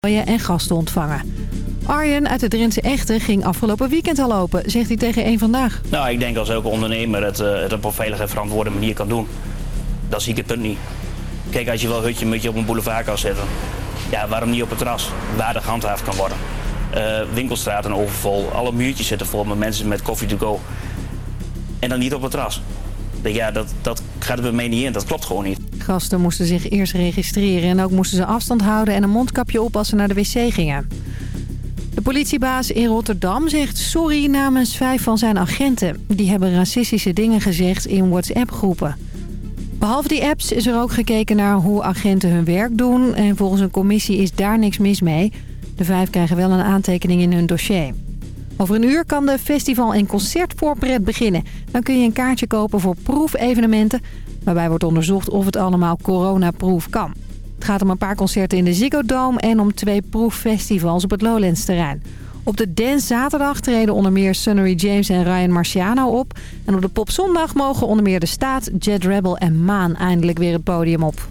en gasten ontvangen. Arjen uit de Drentse Echten ging afgelopen weekend al open, zegt hij tegen één Vandaag. Nou, ik denk als elke ondernemer het, uh, het op een veilige en verantwoorde manier kan doen. Dan zie ik het punt niet. Kijk, als je wel hutje mutje op een boulevard kan zetten. Ja, waarom niet op het terras, waar de gehandhaafd kan worden. Uh, winkelstraten overvol, alle muurtjes zitten vol met mensen met koffie to go. En dan niet op het terras. Ja, dat, dat gaat er bij niet in, dat klopt gewoon niet. Gasten moesten zich eerst registreren en ook moesten ze afstand houden en een mondkapje op als ze naar de wc gingen. De politiebaas in Rotterdam zegt sorry namens vijf van zijn agenten. Die hebben racistische dingen gezegd in WhatsApp-groepen. Behalve die apps is er ook gekeken naar hoe agenten hun werk doen. En volgens een commissie is daar niks mis mee. De vijf krijgen wel een aantekening in hun dossier. Over een uur kan de festival- en concertvoorpret beginnen. Dan kun je een kaartje kopen voor proefevenementen... waarbij wordt onderzocht of het allemaal coronaproof kan. Het gaat om een paar concerten in de Ziggo Dome... en om twee proeffestivals op het Lowlands-terrein. Op de Dance Zaterdag treden onder meer Sunnery James en Ryan Marciano op. En op de Pop Zondag mogen onder meer De Staat, Jet Rebel en Maan eindelijk weer het podium op.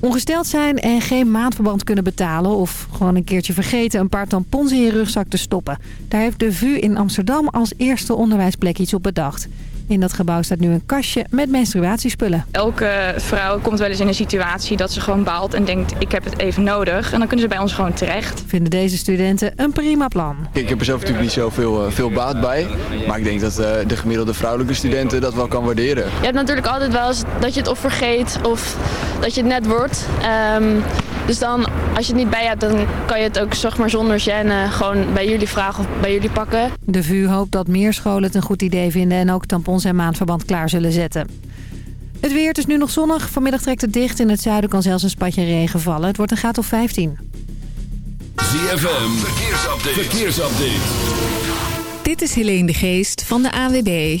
Ongesteld zijn en geen maandverband kunnen betalen... of gewoon een keertje vergeten een paar tampons in je rugzak te stoppen. Daar heeft de VU in Amsterdam als eerste onderwijsplek iets op bedacht. In dat gebouw staat nu een kastje met menstruatiespullen. Elke vrouw komt wel eens in een situatie dat ze gewoon baalt en denkt ik heb het even nodig. En dan kunnen ze bij ons gewoon terecht. Vinden deze studenten een prima plan. Ik heb er zelf natuurlijk niet zoveel uh, veel baat bij. Maar ik denk dat uh, de gemiddelde vrouwelijke studenten dat wel kan waarderen. Je hebt natuurlijk altijd wel eens dat je het of vergeet of dat je het net wordt. Um, dus dan, als je het niet bij hebt, dan kan je het ook zeg maar, zonder gêne gewoon bij jullie vragen of bij jullie pakken. De VU hoopt dat meer scholen het een goed idee vinden en ook tampons en maandverband klaar zullen zetten. Het weer, het is nu nog zonnig. Vanmiddag trekt het dicht. In het zuiden kan zelfs een spatje regen vallen. Het wordt een graad of 15. ZFM, verkeersupdate. verkeersupdate. Dit is Helene de Geest van de AWB.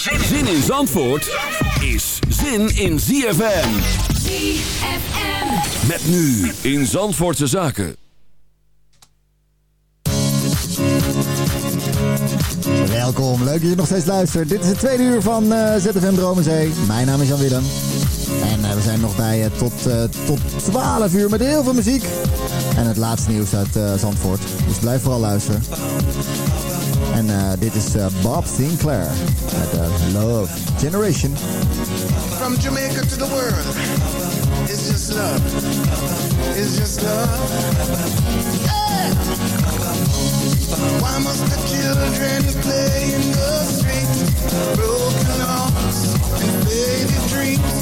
Zin in Zandvoort is zin in ZFM. ZFM. Met nu in Zandvoortse Zaken. Welkom, leuk dat je nog steeds luistert. Dit is het tweede uur van eh, ZFM Dromenzee. Mijn naam is Jan Willem. En eh, we zijn nog bij je tot, eh, tot 12 uur met heel veel muziek. En het laatste nieuws uit eh, Zandvoort. Dus blijf vooral luisteren. En dit is eh, Bob Sinclair met eh, Love Generation. From Jamaica to the world, it's just love. It's just love. Yeah. Why must the children play in the streets? Broken hearts and faded dreams.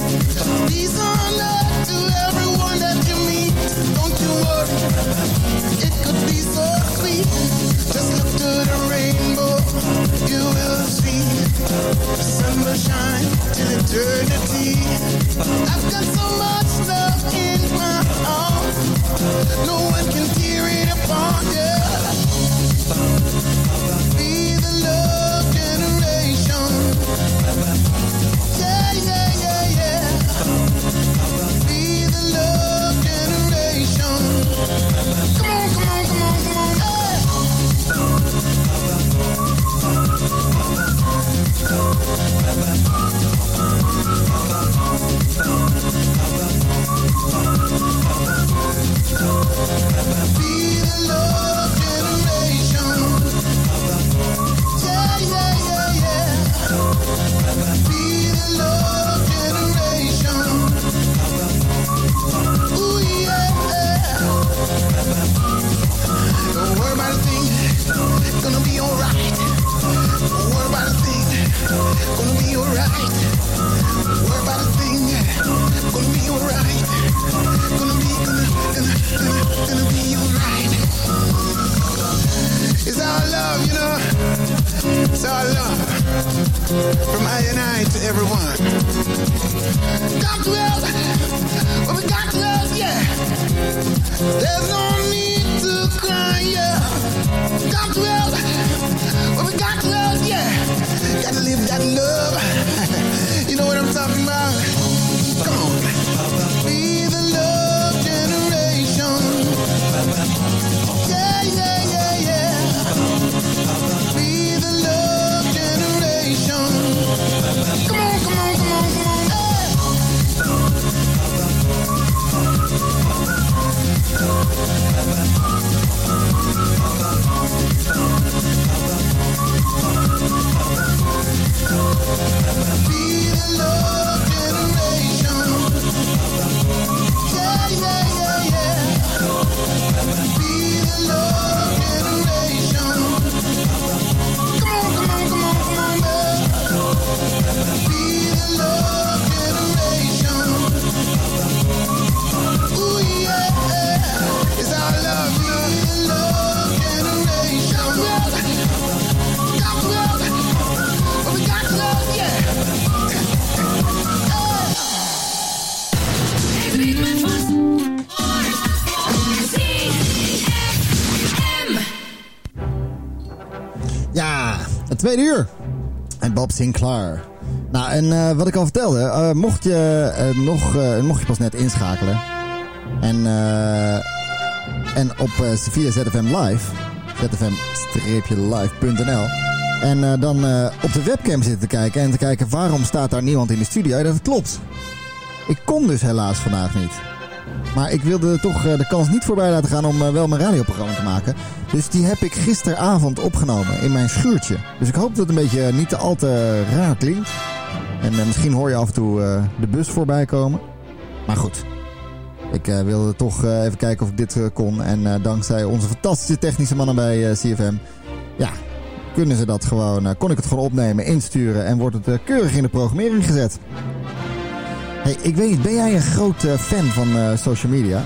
These are not to everyone that you meet. Don't you worry. It could be so sweet. Just look the sun will shine till eternity. I've got so much love in my heart. No one can tear it apart. Yeah. Tweede uur. En Bob Sinclair. Nou, en eh, wat ik al vertelde, eh, mocht, je, eh, nog, mocht je pas net inschakelen. En, en op via ZFM Live, zfm-live.nl. En dan op de webcam zitten te kijken en te kijken waarom staat daar niemand in de studio. Dat klopt. Ik kon dus helaas vandaag niet. Maar ik wilde toch eh, de kans niet voorbij laten gaan om eh, wel mijn radioprogramma te maken. Dus die heb ik gisteravond opgenomen in mijn schuurtje. Dus ik hoop dat het een beetje eh, niet te al te raar klinkt. En misschien hoor je af en toe de bus voorbij komen. Maar goed. Ik wilde toch even kijken of ik dit kon. En dankzij onze fantastische technische mannen bij CFM... Ja, kunnen ze dat gewoon... kon ik het gewoon opnemen, insturen... en wordt het keurig in de programmering gezet. Ik weet niet, ben jij een groot fan van eh, social media?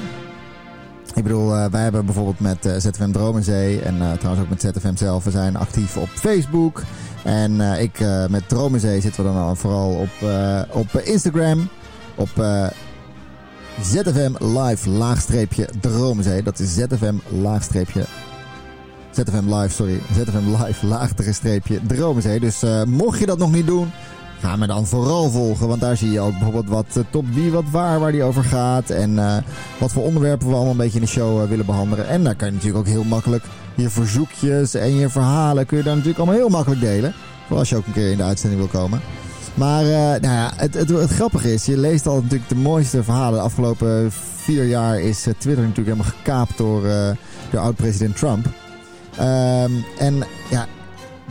Ik bedoel, eh, wij hebben bijvoorbeeld met eh, ZFM Dromenzee en trouwens ook met ZFM zelf, we zijn actief op Facebook. En ik met Dromenzee zitten we dan al vooral op, op Instagram. Op ZFM Live laagstreepje Dromenzee. Dat is ZFM laagstreepje ZFM Live, sorry. ZFM Live laagtere streepje Dromenzee. Dus mocht je dat nog niet doen, ga me dan vooral volgen. Want daar zie je ook bijvoorbeeld wat eh, top wie, wat waar, waar die over gaat. En eh, wat voor onderwerpen we allemaal een beetje in de show eh, willen behandelen. En daar kan je natuurlijk ook heel makkelijk je verzoekjes en je verhalen... kun je daar natuurlijk allemaal heel makkelijk delen. Voor als je ook een keer in de uitzending wil komen. Maar nou ja, het, het, grappige is, je leest al natuurlijk de mooiste verhalen. De afgelopen vier jaar is Twitter natuurlijk helemaal gekaapt door, door oud-president Trump. Ehm, en ja,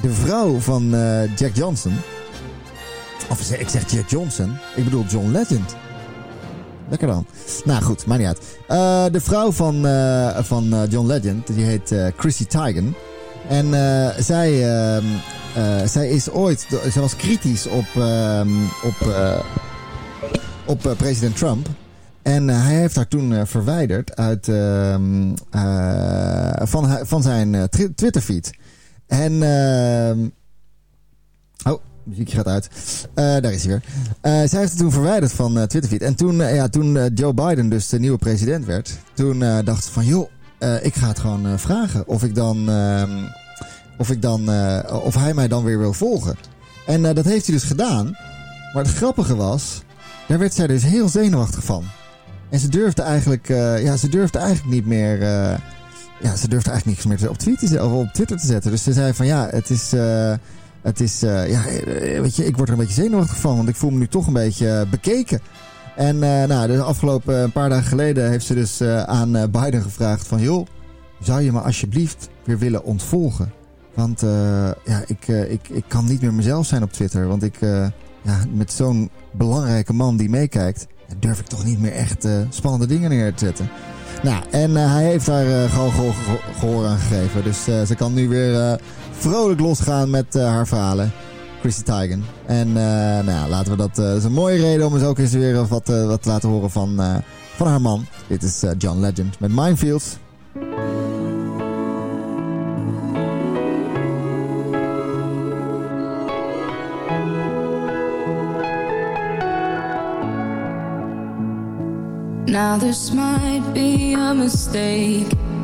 de vrouw van Jack Johnson. Of ze- ik zeg Jack Johnson. Ik bedoel John Legend. Lekker dan. Nou goed, maakt niet uit. Eh, de vrouw van, eh, van eh, John Legend, die heet Chrissy Teigen. En zij, ehm, eh, zij is ooit, zij was kritisch op, ehm, op, op president Trump. En hij heeft haar toen verwijderd uit, ehm, eh, van, van zijn Twitterfeed. En... muziekje gaat uit. Eh, daar is hij weer. Eh, zij heeft het toen verwijderd van eh, Twitterfeed. En toen, ja, toen Joe Biden dus de nieuwe president werd... toen dacht ze van... joh, ik ga het gewoon vragen of ik dan... ehm, of, ik dan of hij mij dan weer wil volgen. En dat heeft hij dus gedaan. Maar het grappige was... daar werd zij dus heel zenuwachtig van. En ze durfde eigenlijk, ja, ze durfde eigenlijk niet meer. ja, ze durfde eigenlijk niks meer op, of op Twitter te zetten. Dus ze zei van ja, het is. Het is eh, ja, eh, weet je, ik word er een beetje zenuwachtig van, want ik voel me nu toch een beetje eh, bekeken. En eh, nou, de afgelopen een paar dagen geleden heeft ze dus aan Biden gevraagd van... joh, zou je me alsjeblieft weer willen ontvolgen? Want ja, ik, ik, ik kan niet meer mezelf zijn op Twitter. Want ik, ja, met zo'n belangrijke man die meekijkt... durf ik toch niet meer echt spannende dingen neer te zetten. Nou, en hij heeft daar gewoon geho- geho- gehoor aan gegeven. Dus ze kan nu weer vrolijk losgaan met eh, haar verhalen. Chrissy Teigen. En eh, nou laten we dat... eh, dat is een mooie reden om eens ook eens weer wat, wat te laten horen van, van haar man. Dit is John Legend met Minefields. Now this might be a mistake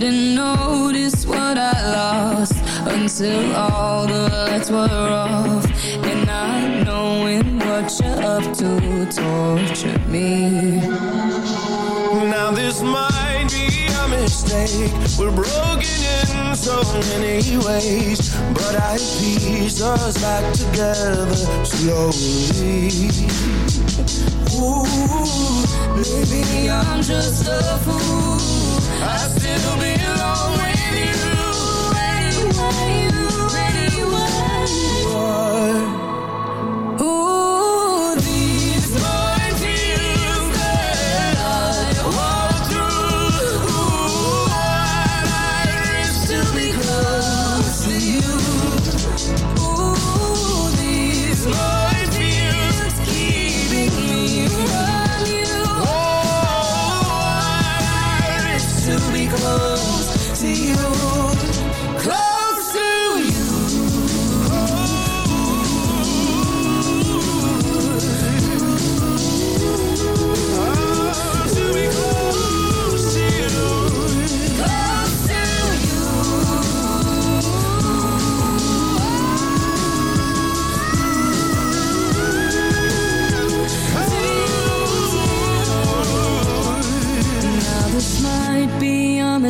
didn't notice what I lost until all the lights were off. And not knowing what you're up to tortured me. Now this might be a mistake. We're broken in so many ways, but I piece us back together slowly. Ooh, maybe I'm just a fool. I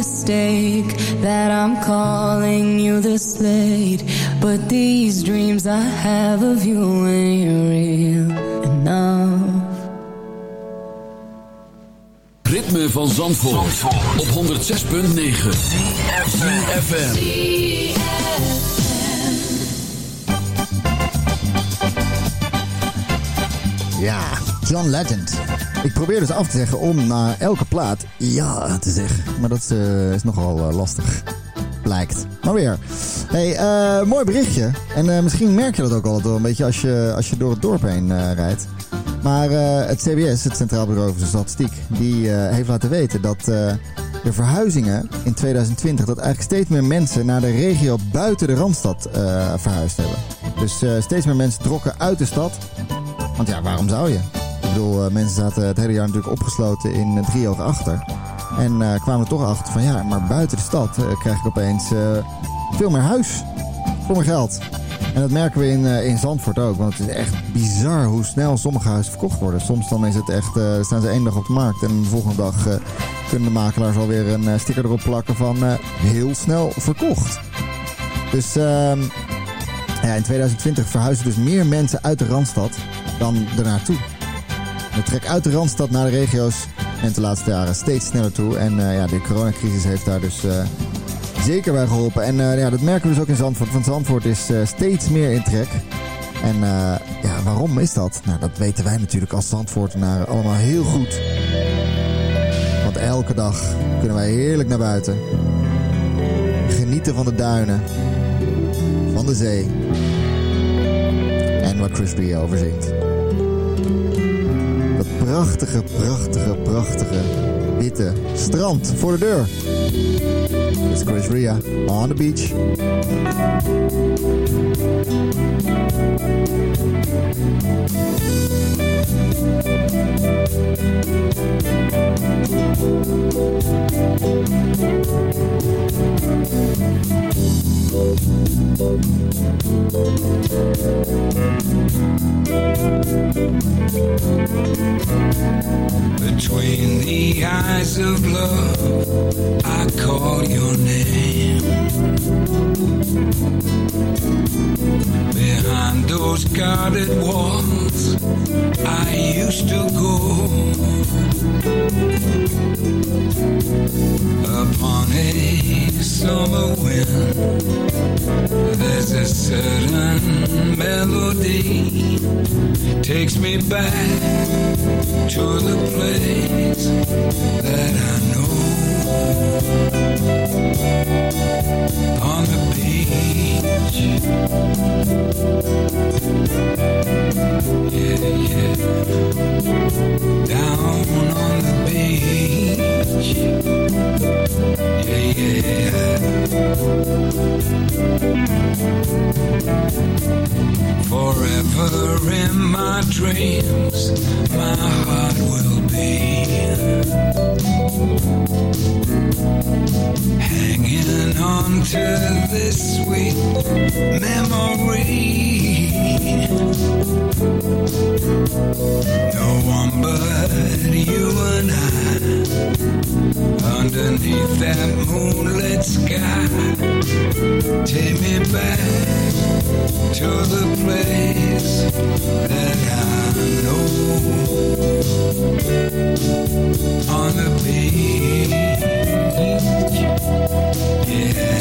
mistake that I'm calling you this late, but these dreams I have of you ain't real enough. Ritme van Zandvoort, op 106.9 FM. Ja, John Legend. Ik probeer dus af te zeggen om na elke plaat ja te zeggen. Maar dat eh, is nogal eh, lastig. Blijkt. Maar weer. Hey, eh, mooi berichtje. En misschien merk je dat ook al wel een beetje als je, als je door het dorp heen rijdt. Maar het CBS, het Centraal Bureau voor de Statistiek, die heeft laten weten dat, de verhuizingen in 2020 dat eigenlijk steeds meer mensen naar de regio buiten de Randstad verhuisd hebben. Dus steeds meer mensen trokken uit de stad. Want ja, waarom zou je? Ik bedoel, eh, mensen zaten het hele jaar natuurlijk opgesloten in uh, driehoog achter. En eh, kwamen toch achter van ja, maar buiten de stad eh, krijg ik opeens veel meer huis voor mijn geld. En dat merken we in, in Zandvoort ook. Want het is echt bizar hoe snel sommige huizen verkocht worden. Soms dan is het echt, staan ze één dag op de markt. En de volgende dag kunnen de makelaars alweer een sticker erop plakken van heel snel verkocht. Dus ehm, ja, in 2020 verhuizen dus meer mensen uit de Randstad dan ernaartoe. De trek uit de Randstad naar de regio's neemt de laatste jaren steeds sneller toe. En eh, ja, de coronacrisis heeft daar dus eh, zeker bij geholpen. En eh, ja, dat merken we dus ook in Zandvoort. Want Zandvoort is steeds meer in trek. En ja, waarom is dat? Nou, dat weten wij natuurlijk als Zandvoortenaren allemaal heel goed. Want elke dag kunnen wij heerlijk naar buiten. Genieten van de duinen. Van de zee. En wat Chris Ria over zingt. Prachtige, prachtige, prachtige witte strand voor de deur. Dit is Chris Ria on the beach. Between the eyes of love, I call your name. Behind those guarded walls, I used to go. Summer wind, there's a certain melody takes me back to the place that I know. On the beach. Yeah, yeah, Forever in my dreams, my heart will be hanging on to this sweet memory. No one but you and I underneath that moonlit sky. Take me back to the place that I know on the beach. Yeah,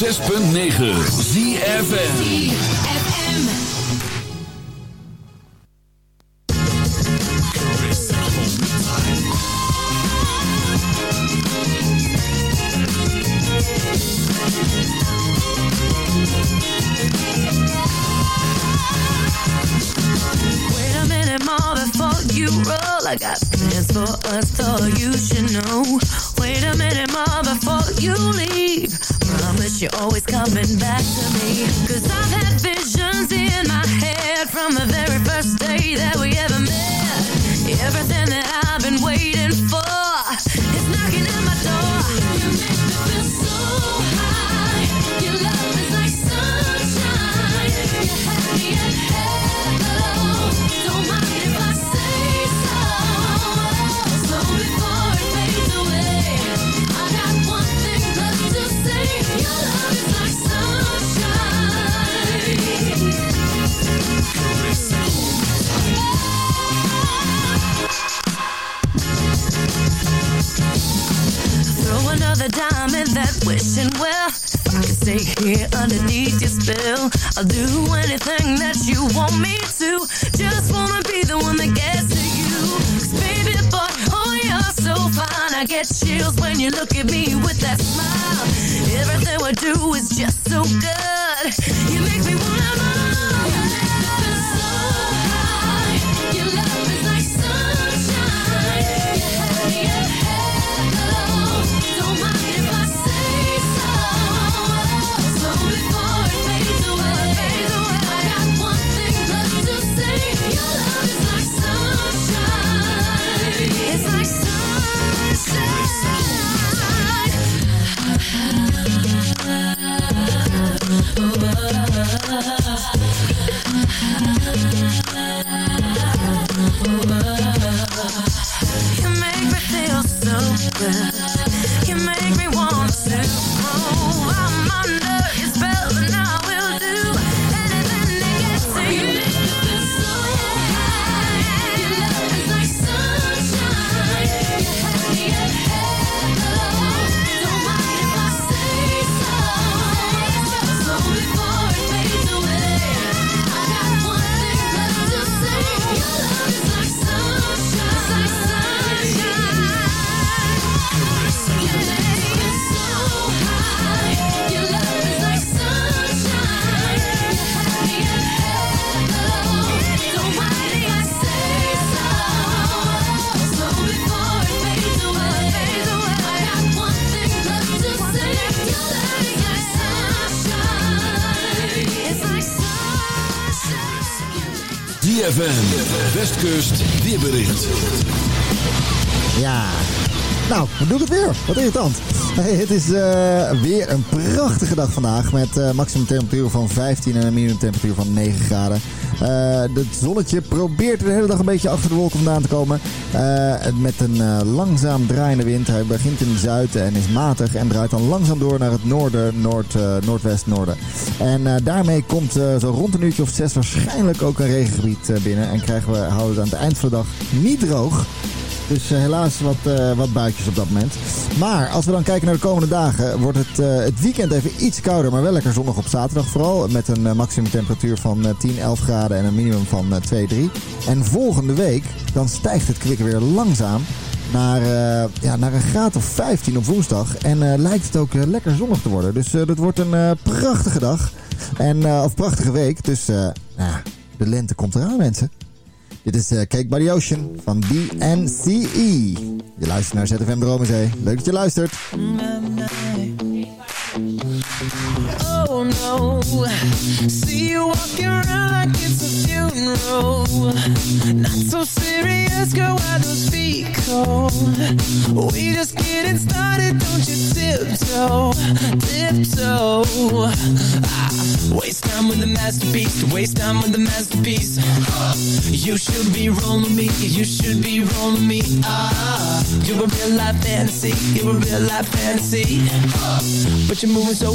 106.9 ZFN Westkust weerbericht. Ja. Nou, dan doe ik het weer. Wat irritant. Hey, het is eh, weer een prachtige dag vandaag. Met eh maximum temperatuur van 15 en een minimum temperatuur van 9 graden. Eh, het zonnetje probeert de hele dag een beetje achter de wolken vandaan te komen. Eh, met een eh, langzaam draaiende wind. Hij begint in het zuiden en is matig. En draait dan langzaam door naar het noorden, noord, noordwest, noorden. En daarmee komt zo rond een uurtje of zes waarschijnlijk ook een regengebied binnen. En krijgen we, houden we het aan het eind van de dag niet droog. Dus eh, helaas wat, eh, wat buitjes op dat moment. Maar als we dan kijken naar de komende dagen, wordt het, eh, het weekend even iets kouder, maar wel lekker zonnig op zaterdag vooral. Met een maximum temperatuur van eh, 10, 11 graden en een minimum van eh, 2, 3. En volgende week, dan stijgt het kwik weer langzaam naar, ja, naar een graad of 15 op woensdag. En lijkt het ook lekker zonnig te worden. Dus dat wordt een prachtige dag. En, of prachtige week. Dus nou de lente komt eraan mensen. Dit is eh, Cake by the Ocean van DNCE. Je luistert naar ZFM Dromenzee. Leuk dat je luistert. Oh no, see you walking around like it's a funeral. Not so serious, girl, why those feet cold? We just getting started, don't you tiptoe, tiptoe. Ah, waste time with the masterpiece, waste time with the masterpiece. You should be rolling me, you should be rolling me. Ah, you're a real life fantasy, you're a real life fantasy. But you're moving so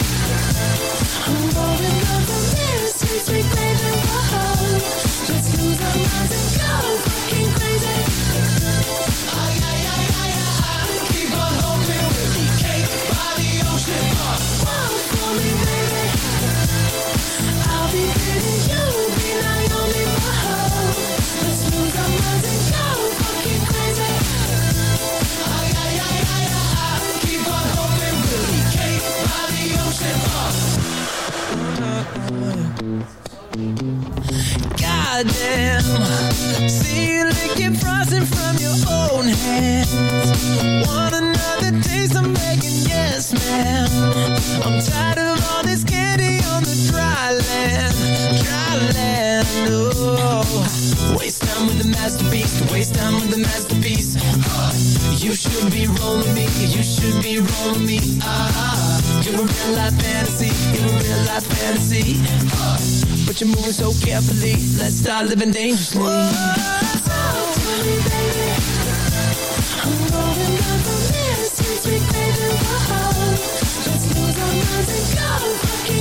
See you licking frosting from your own hands. Want another taste? I'm begging, yes, ma'am. I'm tired of all this candy on the dry land, dry land. Oh, waste time with the masterpiece. Waste time with the masterpiece. You should be rolling me. You should be rolling me. Ah, you're a real life fantasy. You're a real life fantasy. Uh, but you're moving so carefully. Let's start living dangerously. talk to me, baby. I'm rolling up from this sweet, crazy world. Let's lose our minds and go fucking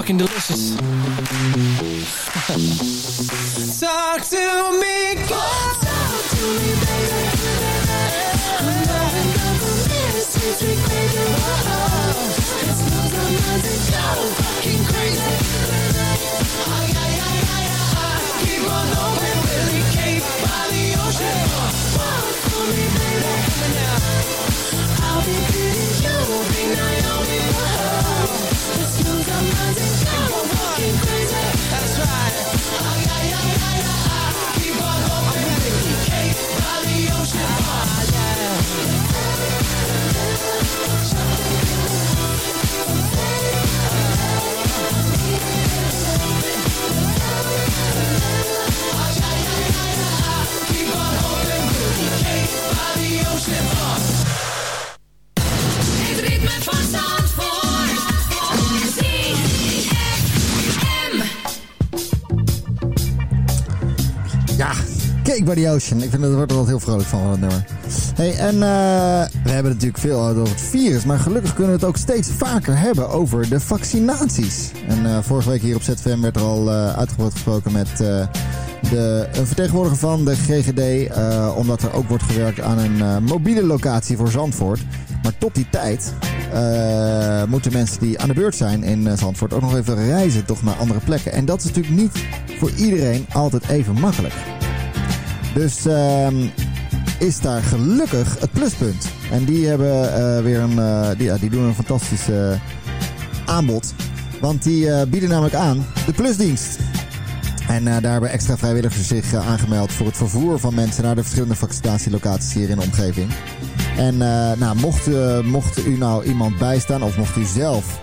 fucking delicious. Talk to me, talk to me, baby. I'll be pretty, you'll be Naomi. Whoa. Come on, by Ocean. Ik vind dat wordt er altijd heel vrolijk van, van nummer. Hey, en eh, we hebben natuurlijk veel over het virus, maar gelukkig kunnen we het ook steeds vaker hebben over de vaccinaties. En eh, vorige week hier op ZFM werd er al eh, uitgebreid gesproken met de, een vertegenwoordiger van de GGD, omdat er ook wordt gewerkt aan een mobiele locatie voor Zandvoort. Maar tot die tijd moeten mensen die aan de beurt zijn in Zandvoort ook nog even reizen toch naar andere plekken. En dat is natuurlijk niet voor iedereen altijd even makkelijk. Dus ehm, is daar gelukkig het pluspunt. En die hebben eh, weer een, eh, die, ja, die doen een fantastisch eh, aanbod. Want die bieden namelijk aan de plusdienst. En daar hebben extra vrijwilligers zich aangemeld voor het vervoer van mensen naar de verschillende vaccinatielocaties hier in de omgeving. En nou, mocht, mocht u nou iemand bijstaan of mocht u zelf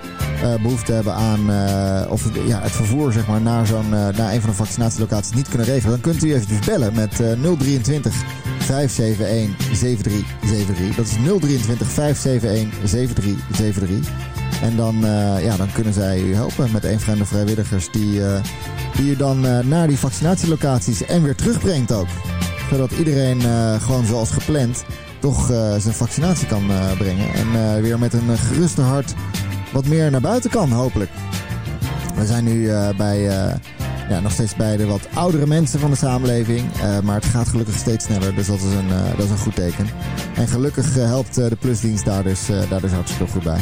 behoefte hebben aan eh, of ja, het vervoer zeg maar, naar, zo'n, eh, naar een van de vaccinatielocaties niet kunnen regelen, dan kunt u eventjes bellen met eh 023 571 7373. Dat is 023 571 7373. En dan, eh, ja, dan kunnen zij u helpen met een van de vrijwilligers die, eh, die u dan eh, naar die vaccinatielocaties en weer terugbrengt ook. Zodat iedereen eh, gewoon zoals gepland toch eh, zijn vaccinatie kan eh, brengen. En eh, weer met een eh, geruste hart wat meer naar buiten kan, hopelijk. We zijn nu eh, bij, eh, ja, nog steeds bij de wat oudere mensen van de samenleving. eh, maar het gaat gelukkig steeds sneller, dus dat is een, dat is een goed teken. En gelukkig helpt de plusdienst daar dus, daar dus hartstikke goed bij.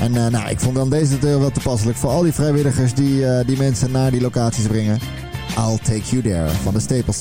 En nou, ik vond dan deze deur wel toepasselijk voor al die vrijwilligers die, die mensen naar die locaties brengen. I'll Take You There van de Staple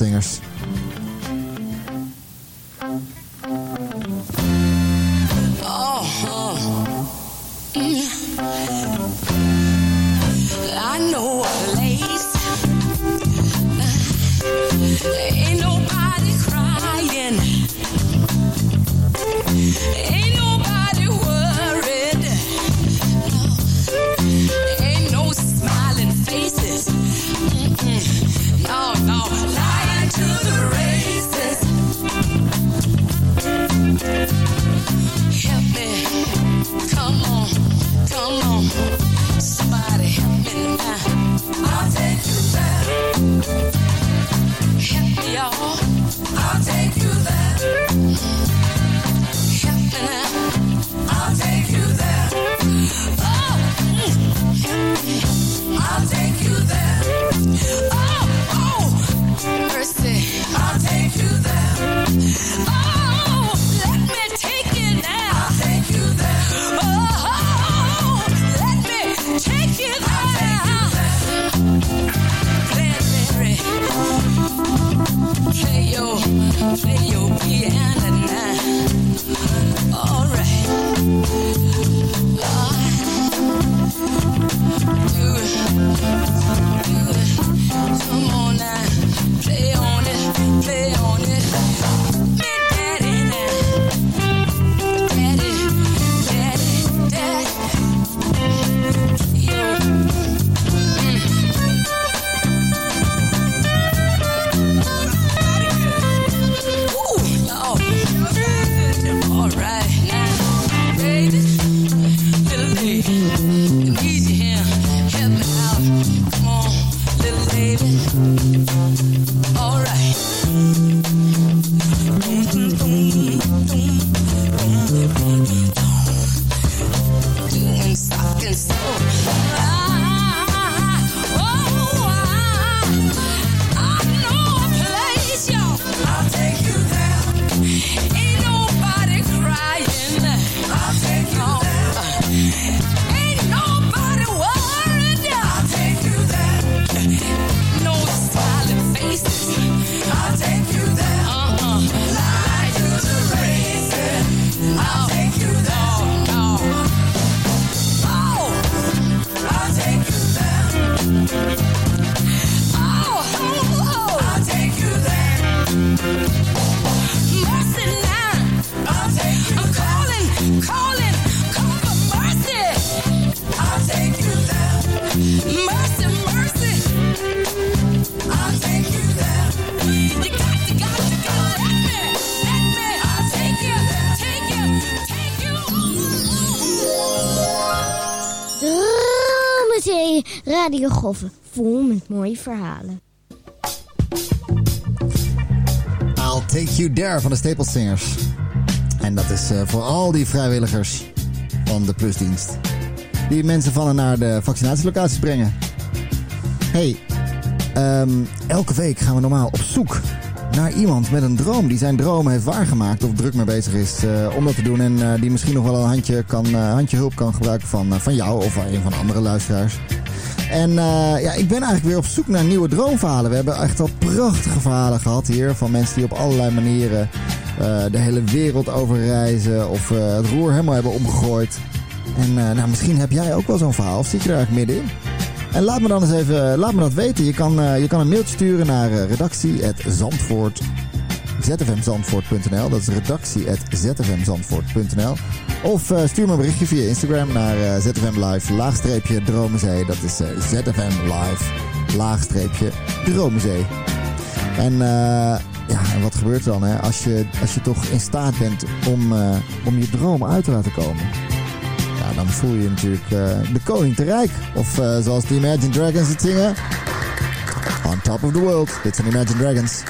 vol met mooie verhalen. I'll Take You There van de Staples Singers. En dat is eh, voor al die vrijwilligers van de plusdienst. Die mensen van en naar de vaccinatielocaties brengen. hey, ehm, elke week gaan we normaal op zoek naar iemand met een droom. Die zijn droom heeft waargemaakt of druk mee bezig is eh, om dat te doen. En eh, die misschien nog wel een handje, kan, handje hulp kan gebruiken van, van jou of een van de andere luisteraars. En eh, ja, ik ben eigenlijk weer op zoek naar nieuwe droomverhalen. We hebben echt al prachtige verhalen gehad hier. Van mensen die op allerlei manieren eh, de hele wereld over reizen. Of eh, het roer helemaal hebben omgegooid. En nou, misschien heb jij ook wel zo'n verhaal. Of zit je er eigenlijk middenin? En laat me dan eens even laat me dat weten. Je kan, je kan een mailtje sturen naar uh, redactie.zandvoort. zfmzandvoort.nl Dat is redactie.zfmzandvoort.nl Of eh, stuur me een berichtje via Instagram naar eh, ZFM Live laagstreepje Dromenzee. Dat is eh, ZFM Live laagstreepje Dromenzee. En ja, en wat gebeurt er dan hè? Als, je, als je toch in staat bent om, om je droom uit te laten komen? Ja, dan voel je natuurlijk de koning te rijk. Of zoals de Imagine Dragons het zingen. On top of the world. Dit zijn Imagine Dragons.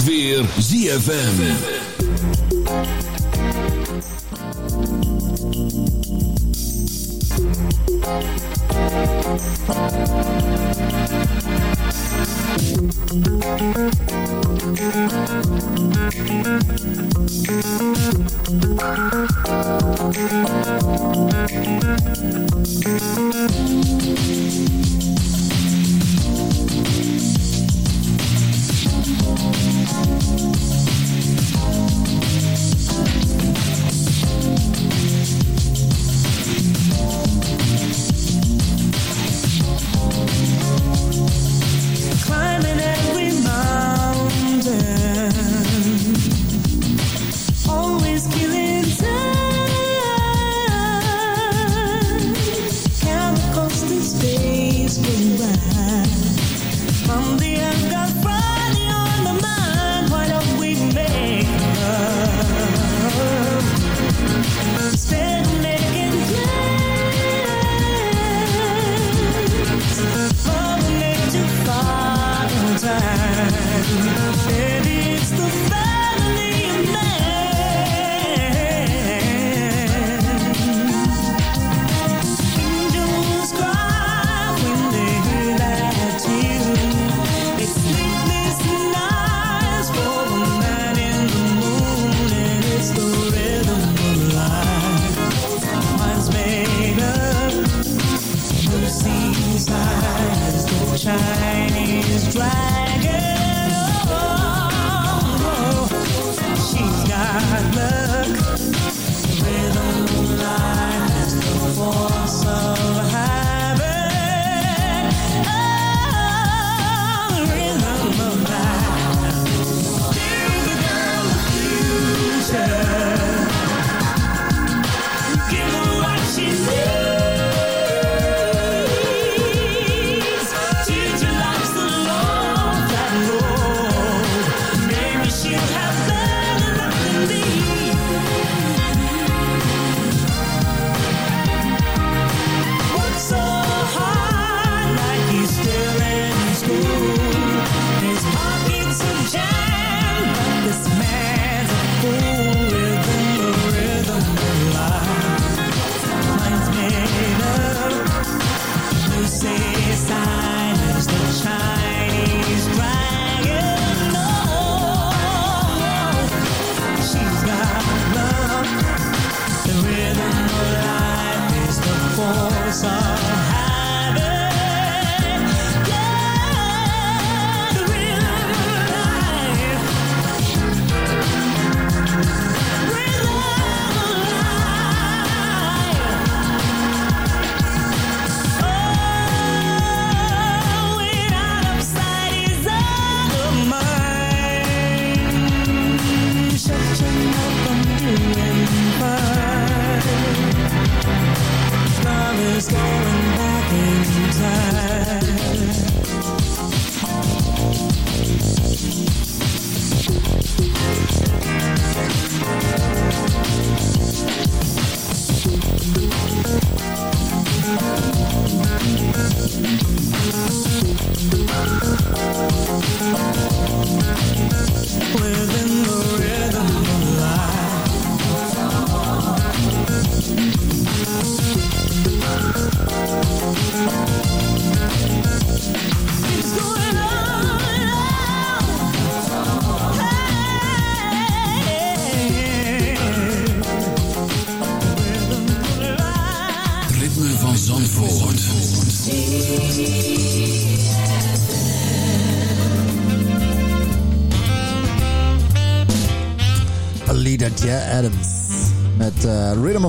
Weer ZFM.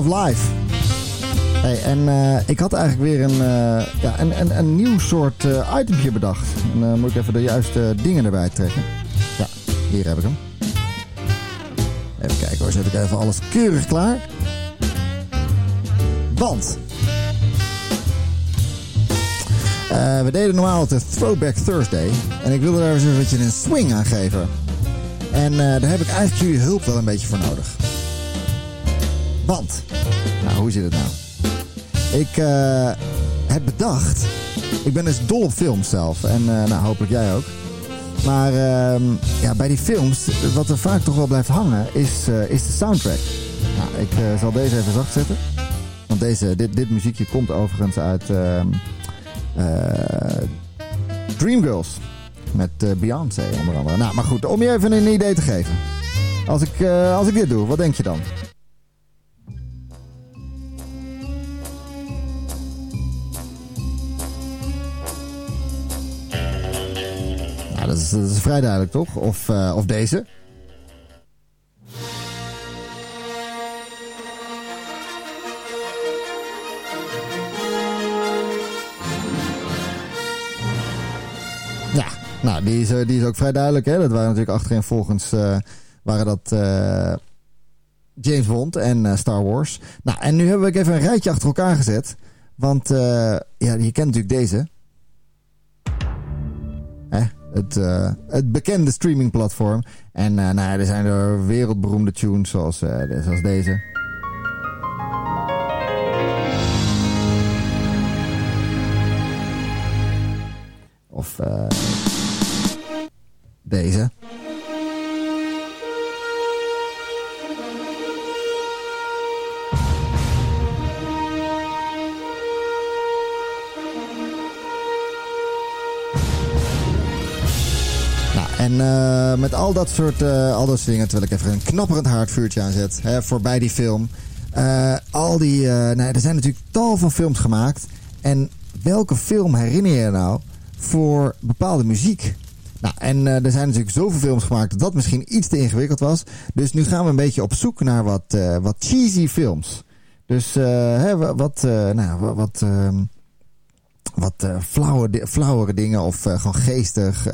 Life. Hey, en eh, ik had eigenlijk weer een, eh, ja, een, een, een nieuw soort itempje bedacht. En dan moet ik even de juiste dingen erbij trekken. Ja, hier heb ik hem. Even kijken hoor, zet ik even alles keurig klaar. Want... we deden normaal altijd Throwback Thursday. En ik wilde daar eens een beetje een swing aan geven. En daar heb ik eigenlijk jullie hulp wel een beetje voor nodig. Want, nou hoe zit het nou? Ik eh, heb bedacht, ik ben dus dol op films zelf. En eh, nou, hopelijk jij ook. Maar ehm, ja, bij die films, wat er vaak toch wel blijft hangen, is, eh, is de soundtrack. Nou, ik eh, zal deze even zacht zetten. Want deze, dit, dit muziekje komt overigens uit ehm, eh, Dreamgirls. Met eh, Beyoncé onder andere. Nou, maar goed, om je even een idee te geven. Als ik, eh, als ik dit doe, wat denk je dan? Dat is, is vrij duidelijk, toch? Of, eh, of deze. Ja, nou, die is, eh, die is ook vrij duidelijk. Hè? Dat waren natuurlijk achtereenvolgens uh, waren dat eh, James Bond en eh, Star Wars. Nou, en nu hebben we even een rijtje achter elkaar gezet. Want eh, ja, je kent natuurlijk deze. Hè? Het, eh, het bekende streamingplatform. En eh, nou, ja, er zijn er wereldberoemde tunes zoals, de- zoals deze. Of deze. En eh, met al dat soort eh, al dat soort dingen, terwijl ik even een knapperend haardvuurtje aanzet, hè, voorbij die film. Eh, al die, nou, er zijn natuurlijk tal van films gemaakt. En welke film herinner je je nou voor bepaalde muziek? Nou, en er zijn natuurlijk zoveel films gemaakt dat dat misschien iets te ingewikkeld was. Dus nu gaan we een beetje op zoek naar wat, wat cheesy films. Dus hè, wa- wat, nou, wa- wat, ehm, wat flauwe, flauwere dingen of gewoon geestig.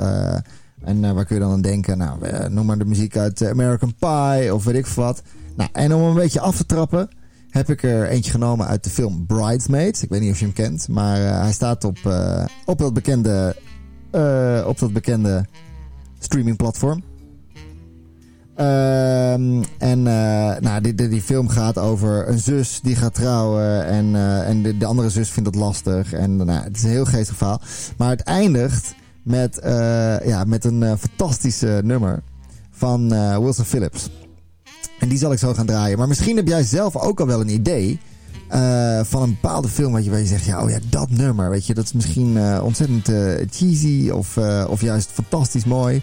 En eh, waar kun je dan aan denken? Nou, noem maar de muziek uit eh, American Pie of weet ik wat. Nou, en om een beetje af te trappen heb ik er eentje genomen uit de film Bridesmaids. Ik weet niet of je hem kent, maar eh, hij staat op, op dat bekende, op dat bekende streamingplatform. Ehm, en nou, die, die, film gaat over een zus die gaat trouwen. En, en de, de andere zus vindt het lastig. En nou, het is een heel geestig verhaal. Maar het eindigt met, eh, ja, met een eh, fantastische nummer van eh, Wilson Phillips. En die zal ik zo gaan draaien. Maar misschien heb jij zelf ook al wel een idee. van een bepaalde film waar je, waar je zegt, ja, oh ja, dat nummer, weet je, dat is misschien ontzettend cheesy of, of juist fantastisch mooi.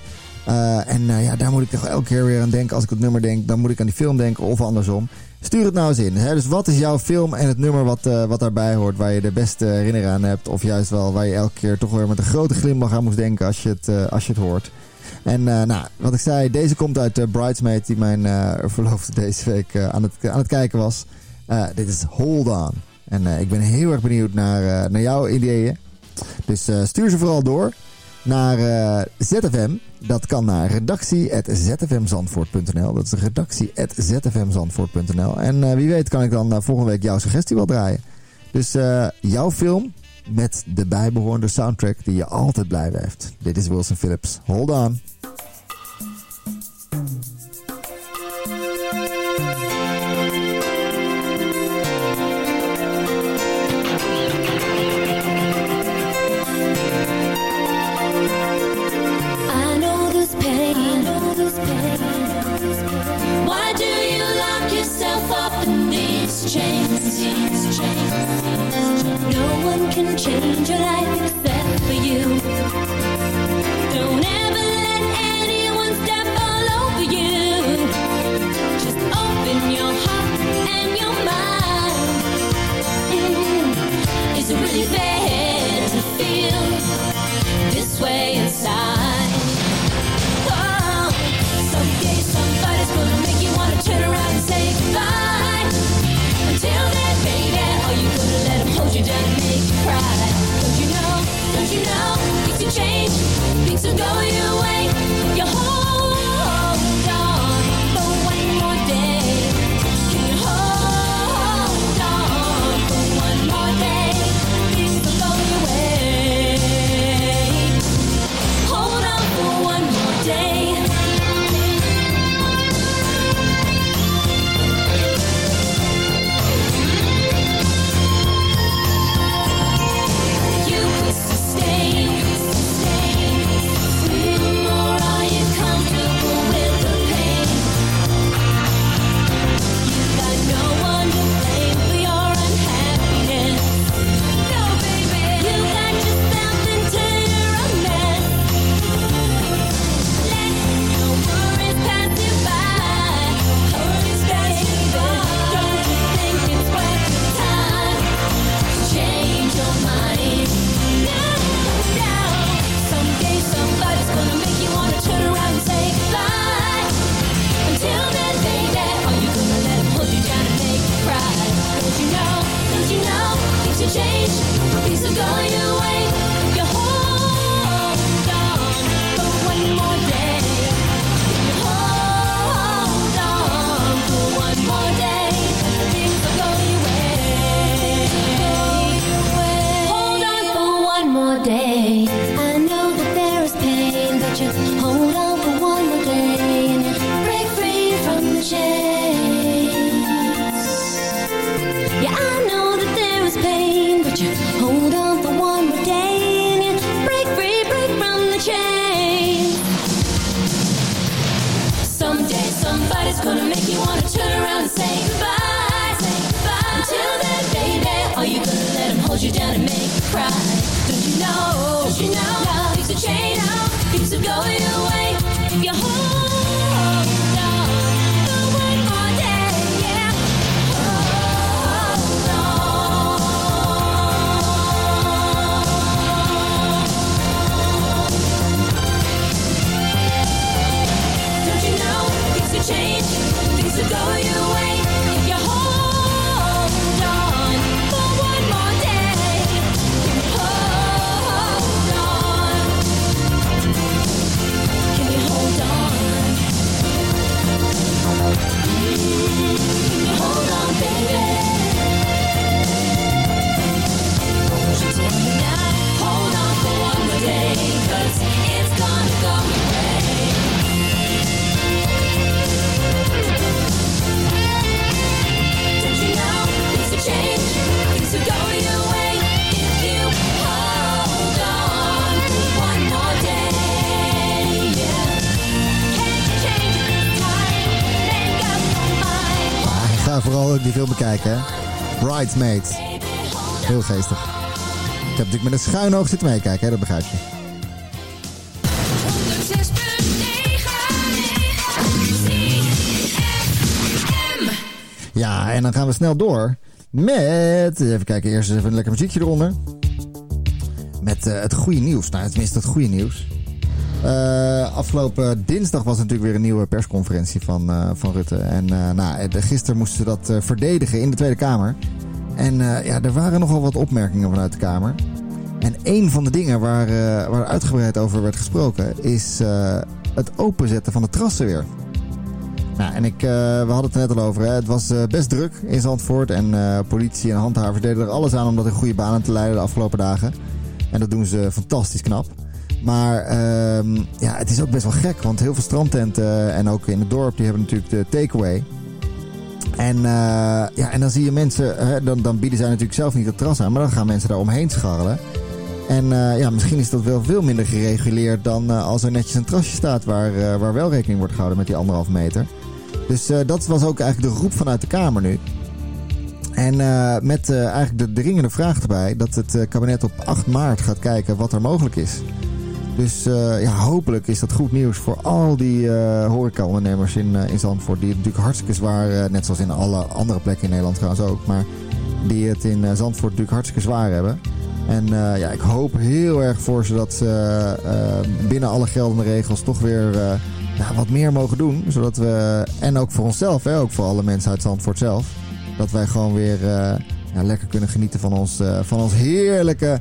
En ja, daar moet ik toch elke keer weer aan denken. Als ik het nummer denk, dan moet ik aan die film denken of andersom. Stuur het nou eens in. Hè? Dus wat is jouw film en het nummer wat, eh, wat daarbij hoort, waar je de beste herinnering aan hebt? Of juist wel waar je elke keer toch weer met een grote glimlach aan moest denken als je het, eh, als je het hoort. En eh, nou, wat ik zei, deze komt uit uh, Bridesmaid, die mijn verloofde deze week aan, het, aan het kijken was. Dit is Hold On. En ik ben heel erg benieuwd naar, naar jouw ideeën. Dus stuur ze vooral door naar eh, ZFM. Dat kan naar redactie.zfmzandvoort.nl. Dat is redactie.zfmzandvoort.nl. En eh, wie weet kan ik dan eh, volgende week jouw suggestie wel draaien. Dus jouw film met de bijbehorende soundtrack die je altijd blij heeft. Dit is Wilson Phillips. Hold on. Change your life Bridesmaids. Heel geestig. Ik heb natuurlijk met een schuin oog zitten meekijken, hè, dat begrijp je. Ja, en dan gaan we snel door met... Even kijken, eerst even een lekker muziekje eronder. Met eh, het goede nieuws. Nou, tenminste het goede nieuws. Eh, afgelopen dinsdag was natuurlijk weer een nieuwe persconferentie van, eh, van Rutte. En eh, nou, gisteren moesten ze dat verdedigen in de Tweede Kamer. En eh, ja, er waren nogal wat opmerkingen vanuit de Kamer. En een van de dingen waar, eh, waar uitgebreid over werd gesproken... is eh, het openzetten van de terrassen weer. Nou, en ik, we hadden het er net al over. Hè. Het was best druk in Zandvoort. En politie en handhavers deden er alles aan om dat in goede banen te leiden de afgelopen dagen. En dat doen ze fantastisch knap. Maar ehm, ja, het is ook best wel gek. Want heel veel strandtenten en ook in het dorp, die hebben natuurlijk de takeaway. En, eh, ja, en dan zie je mensen, hè, dan, dan bieden zij natuurlijk zelf niet het terras aan. Maar dan gaan mensen daar omheen scharrelen. En eh, ja, misschien is dat wel veel minder gereguleerd dan eh, als er netjes een terrasje staat waar, waar wel rekening wordt gehouden met die anderhalf meter. Dus dat was ook eigenlijk de roep vanuit de Kamer nu. En met eigenlijk de dringende vraag erbij dat het kabinet op 8 maart gaat kijken wat er mogelijk is. Dus eh, ja, hopelijk is dat goed nieuws voor al die eh horecaondernemers in, eh, in Zandvoort. Die het natuurlijk hartstikke zwaar, net zoals in alle andere plekken in Nederland trouwens ook. Maar die het in Zandvoort natuurlijk hartstikke zwaar hebben. En ja, ik hoop heel erg voor ze dat ze binnen alle geldende regels toch weer wat meer mogen doen. Zodat we, en ook voor onszelf, hè, ook voor alle mensen uit Zandvoort zelf. Dat wij gewoon weer ja, lekker kunnen genieten van ons, van ons heerlijke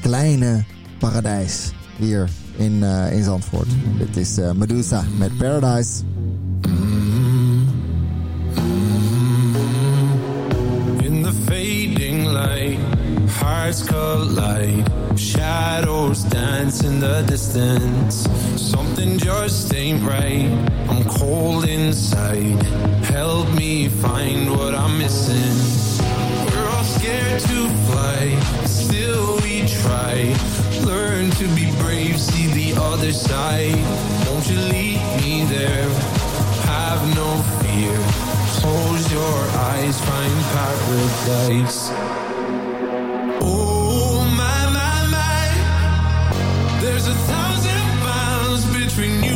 kleine paradijs hier in, eh, in Zandvoort. Dit is eh, Medusa met Paradise. In the fading light, hearts collide. Shadows dance in the distance. Something just ain't right. I'm cold inside. Help me find what I'm missing. We're all scared to fly, still we try. Learn to be brave, see the other side. Won't you lead me there? Have no fear. Close your eyes, find paradise. Oh my my my, there's a thousand miles between you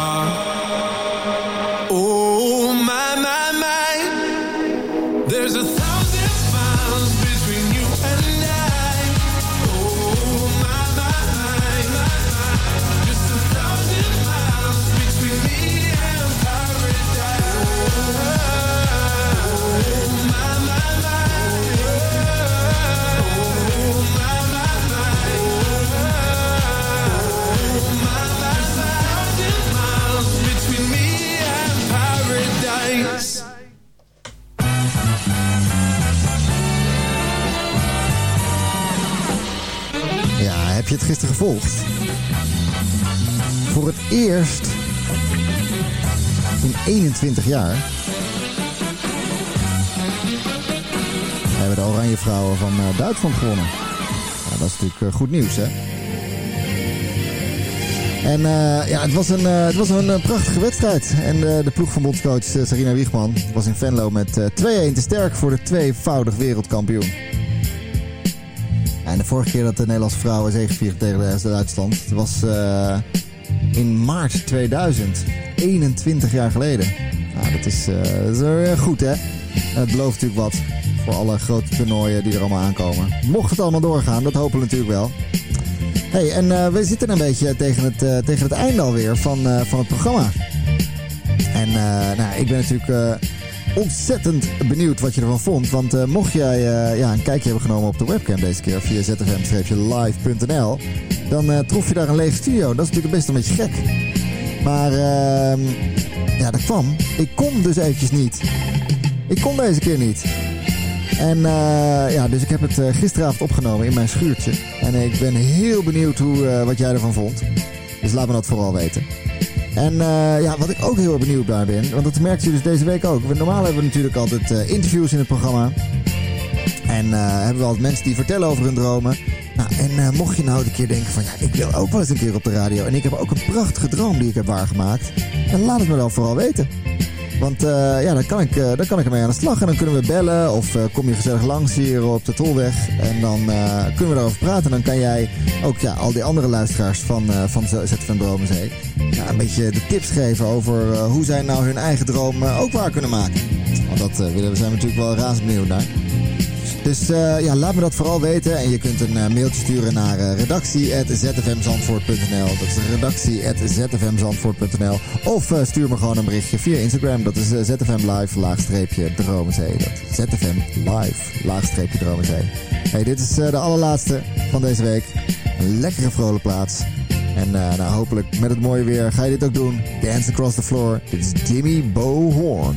Je het gisteren gevolgd? Voor het eerst in 21 jaar hebben de Oranje Vrouwen van eh, Duitsland gewonnen. Dat is natuurlijk eh, goed nieuws, hè? En eh, ja, het was een, het was een prachtige wedstrijd. En de ploeg van bondscoach Sarina Wiegman was in Venlo met eh, 2-1 te sterk voor de tweevoudig wereldkampioen. En de vorige keer dat de Nederlandse vrouwen zegevierden tegen de Duitsland, was eh, in maart 2000. 21 jaar geleden. Nou, dat is, erg goed, hè? Het belooft natuurlijk wat voor alle grote toernooien die er allemaal aankomen. Mocht het allemaal doorgaan, dat hopen we natuurlijk wel. hey, en eh, we zitten een beetje tegen het, tegen het einde alweer van, van het programma. En nou, ik ben natuurlijk ontzettend benieuwd wat je ervan vond. Want eh, mocht jij eh, ja, een kijkje hebben genomen op de webcam deze keer via zfm-live.nl... dan eh, trof je daar een lege studio. Dat is natuurlijk best een beetje gek. Maar ehm, ja, dat kwam. Ik kon dus eventjes niet. Ik kon deze keer niet. En ja, dus ik heb het gisteravond opgenomen in mijn schuurtje. En ik ben heel benieuwd hoe, wat jij ervan vond. Dus laat me dat vooral weten. En eh, ja, wat ik ook heel benieuwd naar ben, want dat merkte je dus deze week ook. Normaal hebben we natuurlijk altijd eh, interviews in het programma. En eh, hebben we altijd mensen die vertellen over hun dromen. Nou, en mocht je nou een keer denken van ja, ik wil ook wel eens een keer op de radio. En ik heb ook een prachtige droom die ik heb waargemaakt. En laat het me dan vooral weten. Want ja, dan kan, ik, dan kan ik ermee aan de slag. En dan kunnen we bellen. Of kom je gezellig langs hier op de Tolweg. En dan kunnen we daarover praten. En dan kan jij ook ja, al die andere luisteraars van, van ZFM Dromenzee... Ja, een beetje de tips geven over eh, hoe zij nou hun eigen droom eh, ook waar kunnen maken. Want dat eh, willen we zijn natuurlijk wel razend benieuwd naar. Dus ja, laat me dat vooral weten. En je kunt een eh, mailtje sturen naar uh, redactie.zfmzandvoort.nl Dat is redactie.zfmzandvoort.nl Of stuur me gewoon een berichtje via Instagram. Dat is ZFM Live, laagstreepje, Dromenzee. Dat ZFM Live, laagstreepje, Dromenzee. Hey, dit is de allerlaatste van deze week. Een lekkere vrolijke plaats. En eh, nou, hopelijk met het mooie weer ga je dit ook doen. Dance Across the Floor. Dit is Jimmy Bo Horn.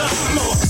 Tot